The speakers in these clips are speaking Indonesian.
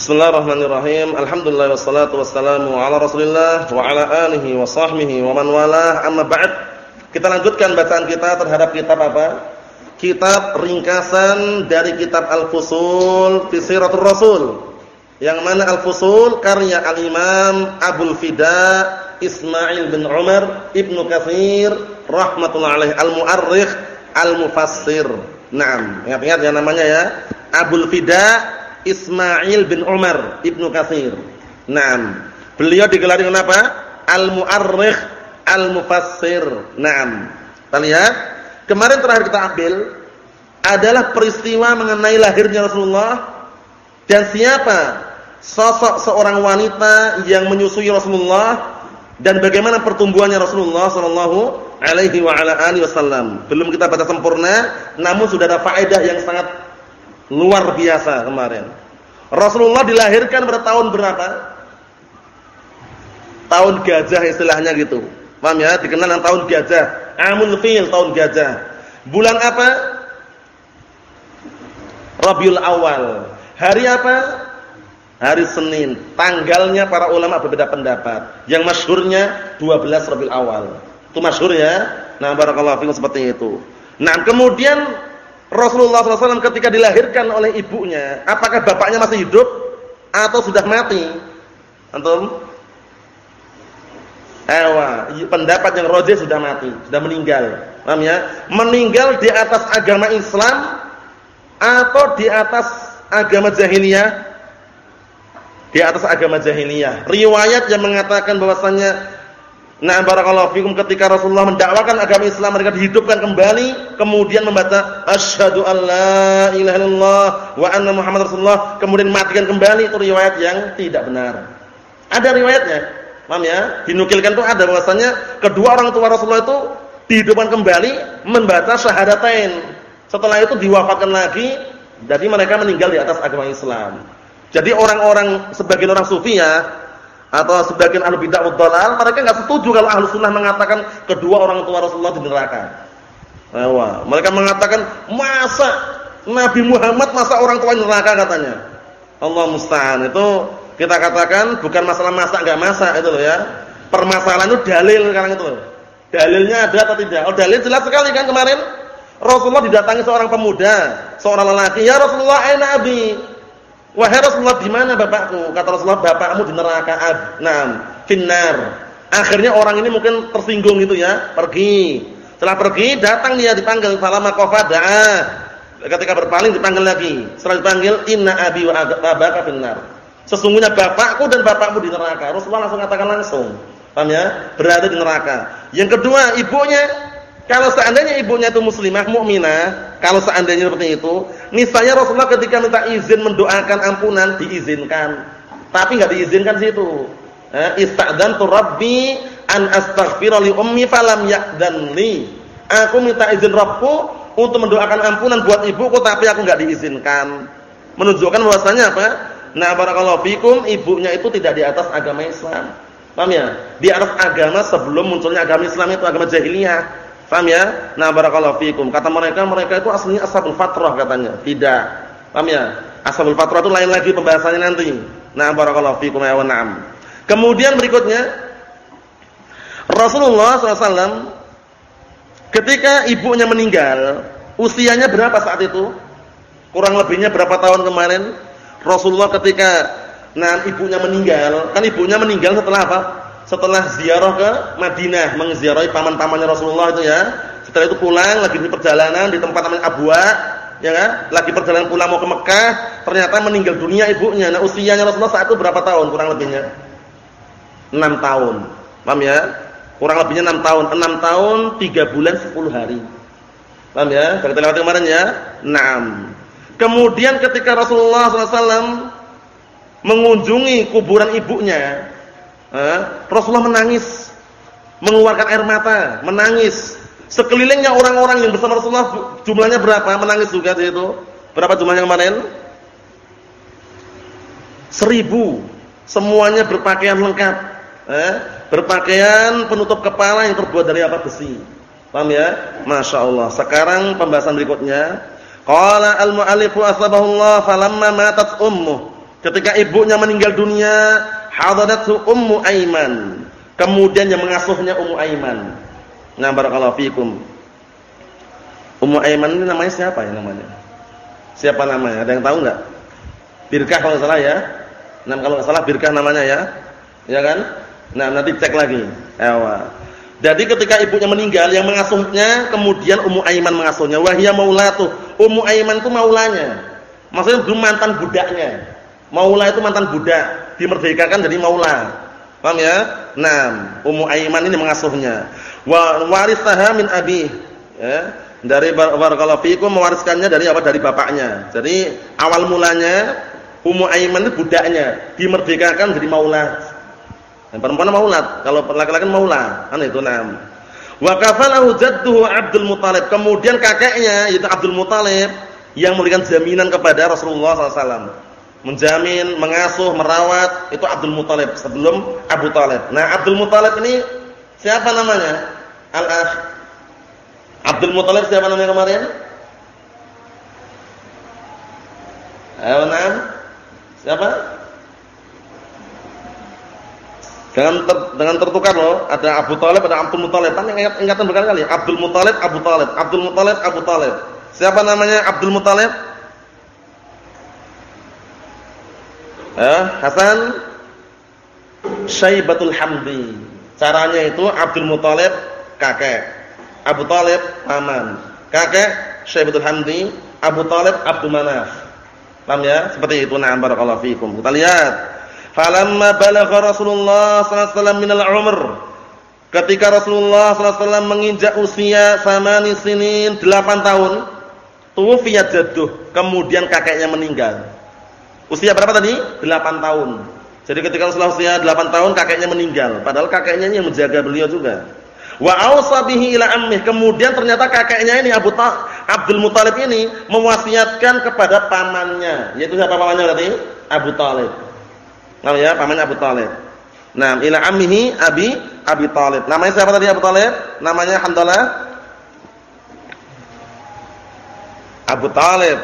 Bismillahirrahmanirrahim. Alhamdulillah wassalatu wassalamu ala Rasulillah wa ala alihi wa sahbihi wa man walah. Amma ba'd. Kita lanjutkan bacaan kita terhadap kitab apa? Kitab ringkasan dari kitab Al-Fusul fi Siratul Rasul. Yang mana Al-Fusul karya Al-Imam Abdul Fida Ismail bin Umar Ibnu Katsir rahimatullah Al-Mu'arrikh Al-Mufassir. Naam, ingat-ingat ya namanya ya. Abdul Fida Ismail bin Umar Ibnu Katsir. Naam. Beliau digelar dengan apa? Al-Mu'arrikh Al-Mufassir. Naam. Kita lihat. Kemarin terakhir kita ambil adalah peristiwa mengenai lahirnya Rasulullah dan siapa sosok seorang wanita yang menyusui Rasulullah dan bagaimana pertumbuhannya Rasulullah sallallahu alaihi wa ala alihi wasallam. Belum kita baca sempurna, namun sudah ada faedah yang sangat Luar biasa kemarin. Rasulullah dilahirkan pada tahun berapa? Tahun gajah istilahnya gitu. Paham ya? Dikenal dengan tahun gajah. Amul fil tahun gajah. Bulan apa? Rabiul Awal. Hari apa? Hari Senin. Tanggalnya para ulama berbeda pendapat. Yang masyhurnya 12 Rabiul Awal. Itu masyhur ya. Nah, barakallahu fikum seperti itu. Nah, kemudian Rasulullah SAW ketika dilahirkan oleh ibunya, apakah bapaknya masih hidup atau sudah mati? Antum? Ewa, pendapat yang rojih sudah mati, sudah meninggal. Paham ya? Meninggal di atas agama Islam atau di atas agama jahiliyah? Di atas agama jahiliyah. Riwayat yang mengatakan bahwasannya Nah barakallahu fikum ketika Rasulullah mendakwakan agama Islam mereka dihidupkan kembali kemudian membaca asyhadu alla ilaha illallah wa anna muhammad rasulullah kemudian matikan kembali itu riwayat yang tidak benar. Ada riwayatnya. Paham ya? Dinukilkan itu ada bahwasanya kedua orang tua Rasulullah itu dihidupkan kembali membaca syahadatain. Setelah itu diwafatkan lagi jadi mereka meninggal di atas agama Islam. Jadi orang-orang sebagian orang sufi ya atau sebagian ahlu bid'ah wad mereka enggak setuju kalau ahlu sunnah mengatakan kedua orang tua Rasulullah di neraka. Nah, mereka mengatakan masa Nabi Muhammad masa orang tua neraka katanya. Allah musta'an. Itu kita katakan bukan masalah masa enggak masa itu loh ya. Permasalahan itu dalil sekarang itu. Dalilnya ada atau tidak? Oh, dalil jelas sekali kan kemarin Rasulullah didatangi seorang pemuda, seorang lelaki, "Ya Rasulullah, aina abi?" Wahai Rasulullah di mana bapakku? Kata Rasulullah, bapakmu di neraka. Naam, finnar. Akhirnya orang ini mungkin tersinggung gitu ya, pergi. Setelah pergi, datang dia dipanggil falama qafada'a. Ketika berpaling dipanggil lagi. Setelah dipanggil, inna abi wa abaka finnar. Sesungguhnya bapakku dan bapakmu di neraka. Rasulullah langsung katakan langsung. Paham ya? Berada di neraka. Yang kedua, ibunya kalau seandainya ibunya itu muslimah, mukminah, kalau seandainya seperti itu, niscaya Rasulullah ketika minta izin mendoakan ampunan diizinkan. Tapi enggak diizinkan situ. Eh, istadzantu rabbi an astaghfira li ummi falam ya'dan li. Aku minta izin Rabbku untuk mendoakan ampunan buat ibuku tapi aku enggak diizinkan. Menunjukkan bahwasanya apa? Nah, barakallahu fikum, ibunya itu tidak di atas agama Islam. Paham ya? Di atas agama sebelum munculnya agama Islam itu agama jahiliyah. Paham ya? Nah, barakallahu fikum. Kata mereka, mereka itu aslinya ashabul fatrah katanya. Tidak. Paham ya? Ashabul fatrah itu lain lagi pembahasannya nanti. Nah, barakallahu fikum ya na'am. Kemudian berikutnya Rasulullah SAW ketika ibunya meninggal, usianya berapa saat itu? Kurang lebihnya berapa tahun kemarin? Rasulullah ketika nah ibunya meninggal, kan ibunya meninggal setelah apa? Setelah ziarah ke Madinah, mengziarahi paman-pamannya Rasulullah itu ya. Setelah itu pulang lagi di perjalanan di tempat namanya Abwa, ya kan? Lagi perjalanan pulang mau ke Mekah, ternyata meninggal dunia ibunya. Nah, usianya Rasulullah saat itu berapa tahun kurang lebihnya? 6 tahun. Paham ya? Kurang lebihnya 6 tahun. 6 tahun 3 bulan 10 hari. Paham ya? Kita lewat kemarin ya. 6. Kemudian ketika Rasulullah SAW mengunjungi kuburan ibunya, Eh, Rasulullah menangis, mengeluarkan air mata, menangis. Sekelilingnya orang-orang yang bersama Rasulullah jumlahnya berapa? Menangis juga di itu. Berapa jumlahnya kemarin? Seribu. Semuanya berpakaian lengkap. Eh, berpakaian penutup kepala yang terbuat dari apa? Besi. Paham ya? Masya Allah. Sekarang pembahasan berikutnya. Qala al-mu'allifu asbahullah falamma matat ummuh Ketika ibunya meninggal dunia, hadaratu Ummu Aiman. Kemudian yang mengasuhnya Ummu Aiman. Nah, barakallahu fikum. Ummu Aiman ini namanya siapa ya namanya? Siapa namanya? Ada yang tahu enggak? Birkah kalau salah ya. Nah, kalau enggak salah Birkah namanya ya. Ya kan? Nah, nanti cek lagi. Ewa. Jadi ketika ibunya meninggal, yang mengasuhnya kemudian Ummu Aiman mengasuhnya. Wahia maulatu. Ummu Aiman itu maulanya. Maksudnya dulu mantan budaknya. Maula itu mantan budak, dimerdekakan jadi maula. Paham ya? Nah, Ummu Aiman ini mengasuhnya. Wa warisaha min abi. Ya dari barakallahu fikum mewariskannya dari apa? Dari bapaknya. Jadi awal mulanya Ummu Aiman itu budaknya, dimerdekakan jadi maulat. Yang perempuan maulat, kalau laki-laki maula. Kan itu nam. Wa kafalahu jadduhu Abdul Muthalib. Kemudian kakeknya yaitu Abdul Muthalib yang memberikan jaminan kepada Rasulullah SAW. Menjamin, mengasuh, merawat itu Abdul Muthalib sebelum Abu Talib. Nah, Abdul Muthalib ini siapa namanya? Al-Akh Abdul Muthalib siapa namanya kemarin? Ayo nam. Siapa? Dengan ter, dengan tertukar loh, ada Abu Talib, ada Abdul Muthalib. Kan ingat, ingatan berkali-kali. Abdul Muthalib, Abu Talib, Abdul Muthalib, Abu Talib. Siapa namanya Abdul Muthalib? Eh, Hasan Syaibatul Hamdi. Caranya itu Abdul Muthalib kakek. Abu Talib paman. Kakek Syaibatul Hamdi, Abu Talib Abdul Manaf. Paham ya? Seperti itu na'am barakallahu fikum. Kita lihat. Falamma balagha Rasulullah sallallahu alaihi wasallam minal umr. Ketika Rasulullah sallallahu alaihi wasallam menginjak usia samani sinin 8 tahun, tuwfiyat jadduh, kemudian kakeknya meninggal. Usia berapa tadi? 8 tahun. Jadi ketika Rasulullah usia 8 tahun kakeknya meninggal, padahal kakeknya yang menjaga beliau juga. Wa ausa bihi ila ammih. Kemudian ternyata kakeknya ini Abu Ta Abdul Muthalib ini mewasiatkan kepada pamannya, yaitu siapa pamannya berarti? Abu Talib. Nah ya, pamannya Abu Talib. Nah, ila ammihi Abi Abi Talib. Namanya siapa tadi Abu Talib? Namanya Handalah Abu Talib.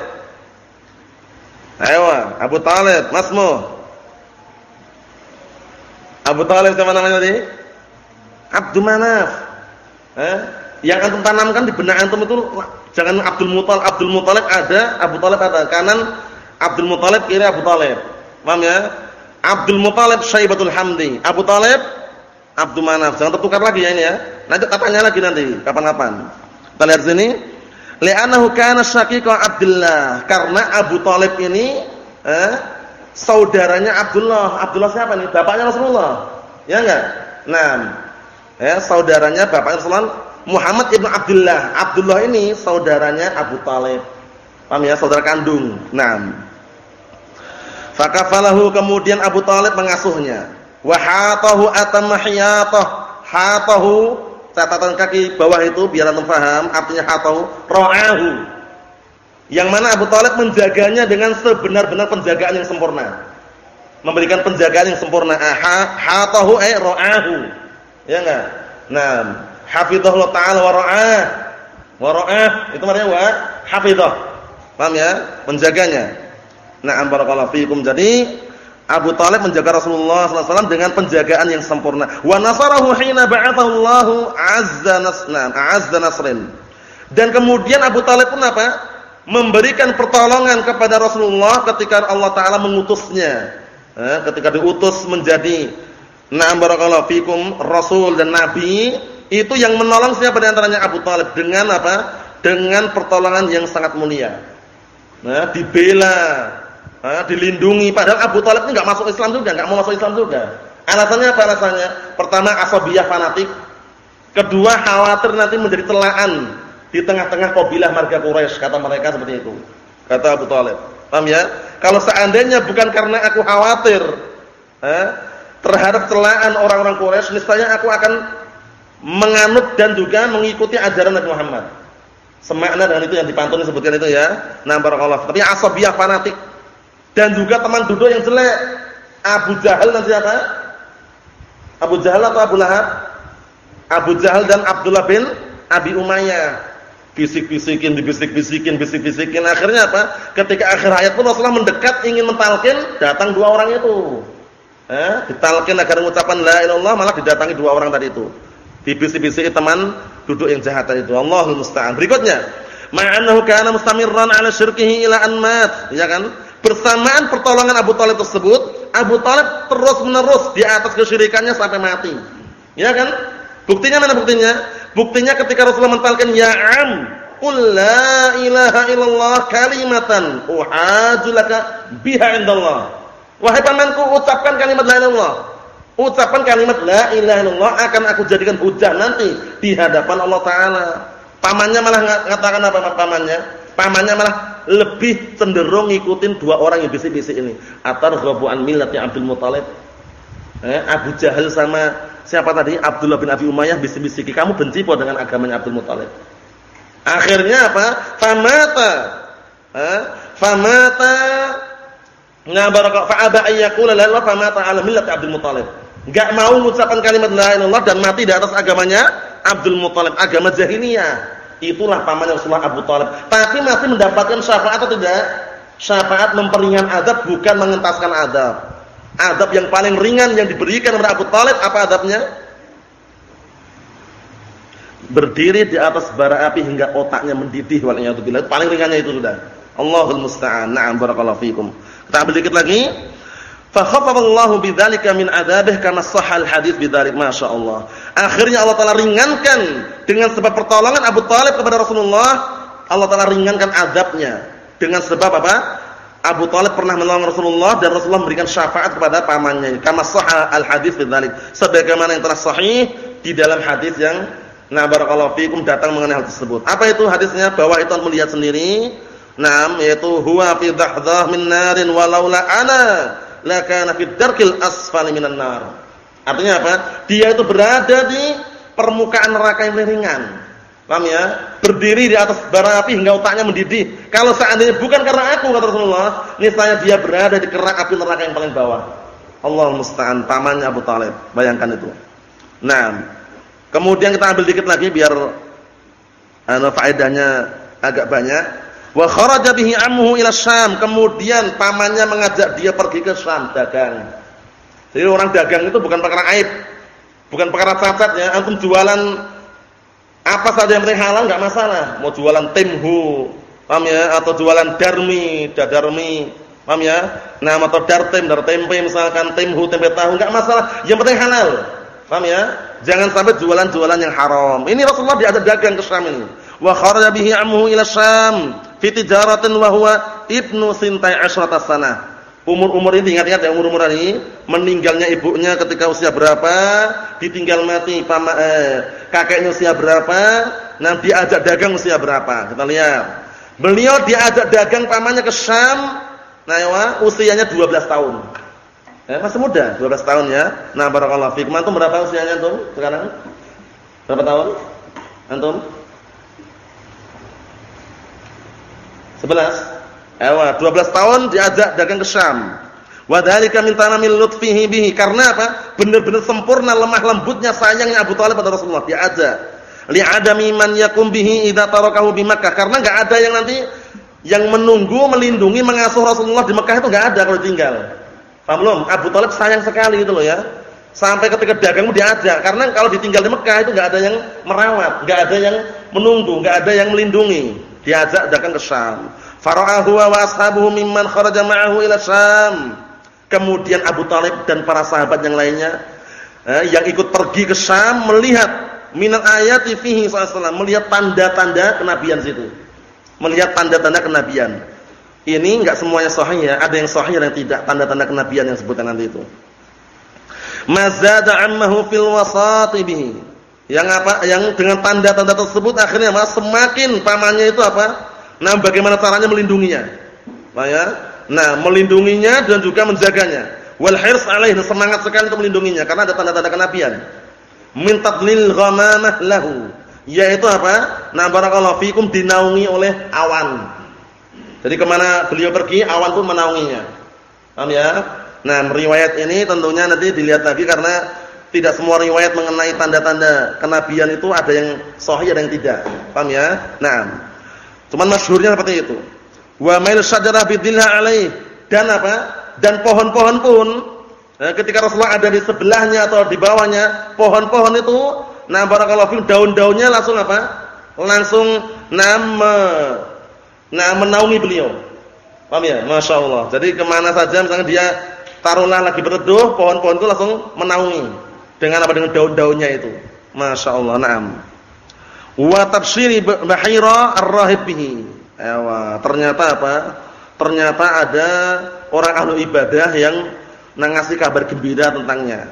Ayo, Abu Talib, masmu. Abu Talib siapa namanya tadi? Abdul Manaf. Eh? Yang antum tanamkan di benak antum itu jangan Abdul Muthalib, Abdul Muthalib ada, Abu Talib ada. Kanan Abdul Muthalib, kiri Abu Talib. Paham ya? Abdul Muthalib Syaibatul Hamdi, Abu Talib Abdul Manaf. Jangan tertukar lagi ya ini ya. Nanti tanya lagi nanti kapan-kapan. Kita lihat sini. Li'annahu kana syaqiqa Abdullah. Karena Abu Talib ini eh, saudaranya Abdullah. Abdullah siapa nih? Bapaknya Rasulullah. Ya enggak? Nah, Ya, saudaranya bapak Rasulullah Muhammad ibnu Abdullah. Abdullah ini saudaranya Abu Talib. Paham ya, saudara kandung. Naam. Fakafalahu kemudian Abu Talib mengasuhnya. Wa hatahu atamahiyatah. Hatahu catatan kaki bawah itu biar antum paham artinya hatahu ra'ahu. Yang mana Abu Talib menjaganya dengan sebenar-benar penjagaan yang sempurna. Memberikan penjagaan yang sempurna. Hatahu ay ra'ahu Ya enggak? Nah, hafizahullah taala wa ra'ah. Wa ra'ah itu maknanya wa hafizah. Paham ya? Menjaganya. Na'am barakallahu fiikum. Jadi Abu Talib menjaga Rasulullah SAW dengan penjagaan yang sempurna. Wa nasarahu hina azza nasnan, azza nasrin. Dan kemudian Abu Talib pun apa? Memberikan pertolongan kepada Rasulullah ketika Allah Taala mengutusnya. Eh, ketika diutus menjadi Na'am barakallahu fikum Rasul dan Nabi itu yang menolong siapa di antaranya Abu Talib dengan apa? Dengan pertolongan yang sangat mulia. Nah, dibela, nah, dilindungi padahal Abu Talib ini enggak masuk Islam juga, enggak mau masuk Islam juga. Alasannya apa alasannya? Pertama asabiyah fanatik. Kedua khawatir nanti menjadi telaan di tengah-tengah kabilah marga Quraisy kata mereka seperti itu. Kata Abu Talib. Paham ya? Kalau seandainya bukan karena aku khawatir, eh, terhadap celaan orang-orang Quraisy, niscaya aku akan menganut dan juga mengikuti ajaran Nabi Muhammad. Semakna dengan itu yang dipantun disebutkan itu ya. Nah, barakallahu. Tapi asabiyah fanatik dan juga teman duduk yang jelek. Abu Jahal dan siapa? Abu Jahal atau Abu Lahab? Abu Jahal dan Abdullah bin Abi Umayyah. Bisik-bisikin, dibisik-bisikin, bisik-bisikin. Akhirnya apa? Ketika akhir hayat pun Rasulullah mendekat ingin mentalkin, datang dua orang itu. Eh, ditalkin agar mengucapkan la ilallah malah didatangi dua orang tadi itu. Dibisik-bisiki teman duduk yang jahat tadi itu. Allahul musta'an. Berikutnya, ma'annahu kana mustamirran 'ala syirkihi ila an mat, ya kan? Bersamaan pertolongan Abu Talib tersebut, Abu Talib terus-menerus di atas kesyirikannya sampai mati. Ya kan? Buktinya mana buktinya? Buktinya ketika Rasulullah mentalkan ya am, qul la ilaha illallah kalimatan uhaju laka biha indallah. Wahai pamanku, ucapkan kalimat la ilaha illallah. Ucapkan kalimat la ilaha illallah akan aku jadikan hujah nanti di hadapan Allah taala. Pamannya malah mengatakan apa pamannya? Pamannya malah lebih cenderung ngikutin dua orang yang bisik-bisik ini. Atar ghabu'an millati Abdul Muthalib. Eh, Abu Jahal sama siapa tadi? Abdullah bin Abi Umayyah bisik-bisiki, kamu benci po dengan agamanya Abdul Muthalib. Akhirnya apa? Famata. Eh? Famata Nah baraka fa'aba ayyakula la ilaha famata ala millati Abdul Muthalib. Enggak mau mengucapkan kalimat la ilaha dan mati di atas agamanya Abdul Muthalib, agama jahiliyah. Itulah pamannya Rasulullah Abu Thalib. Tapi masih mendapatkan syafaat atau tidak? Syafaat memperingan adab bukan mengentaskan adab. Adab yang paling ringan yang diberikan kepada Abu Talib apa adabnya? Berdiri di atas bara api hingga otaknya mendidih waliyadzubillah. Paling ringannya itu sudah. Allahul musta'an. Na'am barakallahu. Kita ambil dikit lagi. Fa khafafallahu bidzalika min adzabih kama sahal hadis bidzalik masyaallah. Akhirnya Allah Taala ringankan dengan sebab pertolongan Abu Talib kepada Rasulullah, Allah Taala ringankan azabnya dengan sebab apa? Abu Talib pernah menolong Rasulullah dan Rasulullah memberikan syafaat kepada pamannya. Kama sahha al-hadis bidzalik. Sebagaimana yang telah sahih di dalam hadis yang na barakallahu fikum datang mengenai hal tersebut. Apa itu hadisnya? Bahwa itu melihat sendiri. Naam yaitu huwa fi dhahdhah min narin walaula ana lakana fi darkil asfali minan nar. Artinya apa? Dia itu berada di permukaan neraka yang ringan. Paham ya? Berdiri di atas bara api hingga otaknya mendidih. Kalau seandainya bukan karena aku kata Rasulullah, niscaya dia berada di kerak api neraka yang paling bawah. Allah musta'an pamannya Abu Talib. Bayangkan itu. Nah, kemudian kita ambil dikit lagi biar anu faedahnya agak banyak. Wa kharaja bihi ammuhu ila Syam. Kemudian pamannya mengajak dia pergi ke Syam dagang. Jadi orang dagang itu bukan perkara aib. Bukan perkara cacat ya. Antum jualan apa saja yang penting halal enggak masalah. Mau jualan temhu, paham ya? Atau jualan darmi, dadarmi, paham ya? Nah, atau dartem, dartempe misalkan temhu, tempe tahu enggak masalah. Yang penting halal. Paham ya? Jangan sampai jualan-jualan yang haram. Ini Rasulullah diajak dagang ke Syam ini. Wa kharaja bihi ammuhu ila Syam fi tijaratin wa huwa ibnu sintai asyrata sanah Umur-umur ini ingat-ingat ya umur-umur ini meninggalnya ibunya ketika usia berapa, ditinggal mati pama, eh, kakeknya usia berapa, nanti diajak dagang usia berapa. Kita lihat. Beliau diajak dagang pamannya ke Syam, nah ya, usianya 12 tahun. Eh, masih muda, 12 tahun ya. Nah, barakallahu fikum. Antum berapa usianya antum sekarang? Berapa tahun? Antum? 11. Ewa, 12 tahun diajak dagang ke Syam. Wa dzalika min tanamil lutfihi bihi. Karena apa? Benar-benar sempurna lemah lembutnya sayangnya Abu Thalib pada Rasulullah. Diajak. Li'adami man yakum bihi idza tarakahu bi Makkah. Karena enggak ada yang nanti yang menunggu, melindungi, mengasuh Rasulullah di Mekah itu enggak ada kalau tinggal. Paham belum? Abu Thalib sayang sekali itu loh ya. Sampai ketika dagangmu diajak. Karena kalau ditinggal di Mekah itu enggak ada yang merawat, enggak ada yang menunggu, enggak ada yang melindungi. Diajak dagang ke Syam. Fara'ahu wa ashabuhu mimman kharaja ma'ahu ila Syam. Kemudian Abu Talib dan para sahabat yang lainnya eh, yang ikut pergi ke Syam melihat minat ayati fihi sallallahu melihat tanda-tanda kenabian situ. Melihat tanda-tanda kenabian. Ini enggak semuanya sahih ya, ada yang sahih dan tidak tanda-tanda kenabian yang sebutkan nanti itu. Mazada ammahu fil wasati bihi. Yang apa? Yang dengan tanda-tanda tersebut akhirnya mas semakin pamannya itu apa? Nah, bagaimana caranya melindunginya? Nah, ya. Nah, melindunginya dan juga menjaganya. Wal hirs alaihi semangat sekali untuk melindunginya karena ada tanda-tanda kenabian. Min tadlil ghamamah lahu. Yaitu apa? Nah, barakallahu fikum dinaungi oleh awan. Jadi ke mana beliau pergi, awan pun menaunginya. Paham ya? Nah, riwayat ini tentunya nanti dilihat lagi karena Tidak semua riwayat mengenai tanda-tanda kenabian itu ada yang sahih ada yang tidak. Paham ya? Nah. Cuman masyhurnya seperti itu. Wa mail syajarah bidillah alaih dan apa? Dan pohon-pohon pun nah, ketika Rasulullah ada di sebelahnya atau di bawahnya, pohon-pohon itu nah barakallahu fikum daun-daunnya langsung apa? Langsung nama nah menaungi beliau. Paham ya? Masya Allah. Jadi ke mana saja misalnya dia taruhlah lagi berteduh, pohon-pohon itu langsung menaungi dengan apa dengan daun-daunnya itu. Masya Allah. Naam. Wa tabsyiri bahira ar-rahib. Ewa, ternyata apa? Ternyata ada orang ahlu ibadah yang ngasih kabar gembira tentangnya.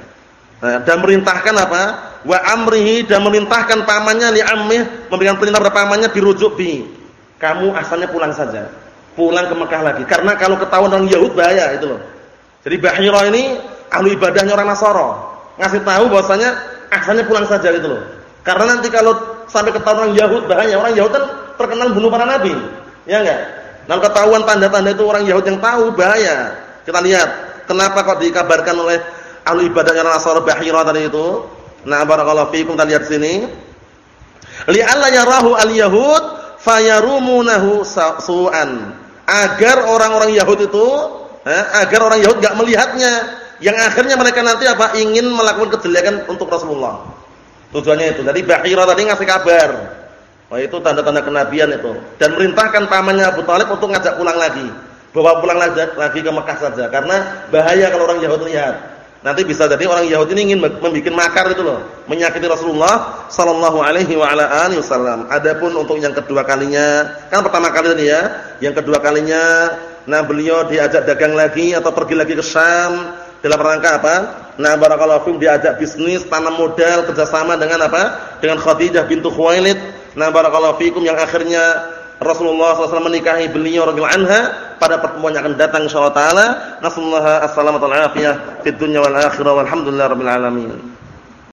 Nah, dan merintahkan apa? Wa amrihi dan merintahkan pamannya li ammih memberikan perintah kepada pamannya dirujuk bi. Kamu asalnya pulang saja. Pulang ke Mekah lagi. Karena kalau ketahuan orang Yahud bahaya itu loh. Jadi Bahira ini ahlu ibadahnya orang Nasara. Ngasih tahu bahwasanya asalnya pulang saja gitu loh. Karena nanti kalau sampai ketahuan orang Yahud bahaya. Orang Yahud kan terkenal bunuh para nabi. Ya enggak? Nah, ketahuan tanda-tanda itu orang Yahudi yang tahu bahaya. Kita lihat, kenapa kok dikabarkan oleh ahli ibadahnya Nasara Bahira tadi itu? Nah, barakallahu fiikum kita lihat sini. Li'alla yarahu al-yahud fayarumunahu su'an. Agar orang-orang Yahudi itu, eh, agar orang Yahudi enggak melihatnya, yang akhirnya mereka nanti apa? ingin melakukan kejelekan untuk Rasulullah. Tujuannya itu. Jadi Bahira tadi ngasih kabar Oh itu tanda-tanda kenabian itu. Dan merintahkan pamannya Abu Talib untuk ngajak pulang lagi. Bawa pulang lagi, lagi ke Mekah saja. Karena bahaya kalau orang Yahudi lihat. Nanti bisa jadi orang Yahudi ini ingin membuat makar itu loh. Menyakiti Rasulullah Sallallahu alaihi wa ala alihi wasallam. Adapun untuk yang kedua kalinya. Kan pertama kali tadi ya. Yang kedua kalinya. Nah beliau diajak dagang lagi atau pergi lagi ke Syam. Dalam rangka apa? Nah barakallahu fikum diajak bisnis, tanam modal, kerjasama dengan apa? Dengan Khadijah bintu Khuwailid Nah barakallahu fikum yang akhirnya Rasulullah SAW menikahi beliau radhiyallahu anha pada pertemuan yang akan datang insyaallah taala. Nasallahu as-salamata wal afiyah fid dunya wal akhirah.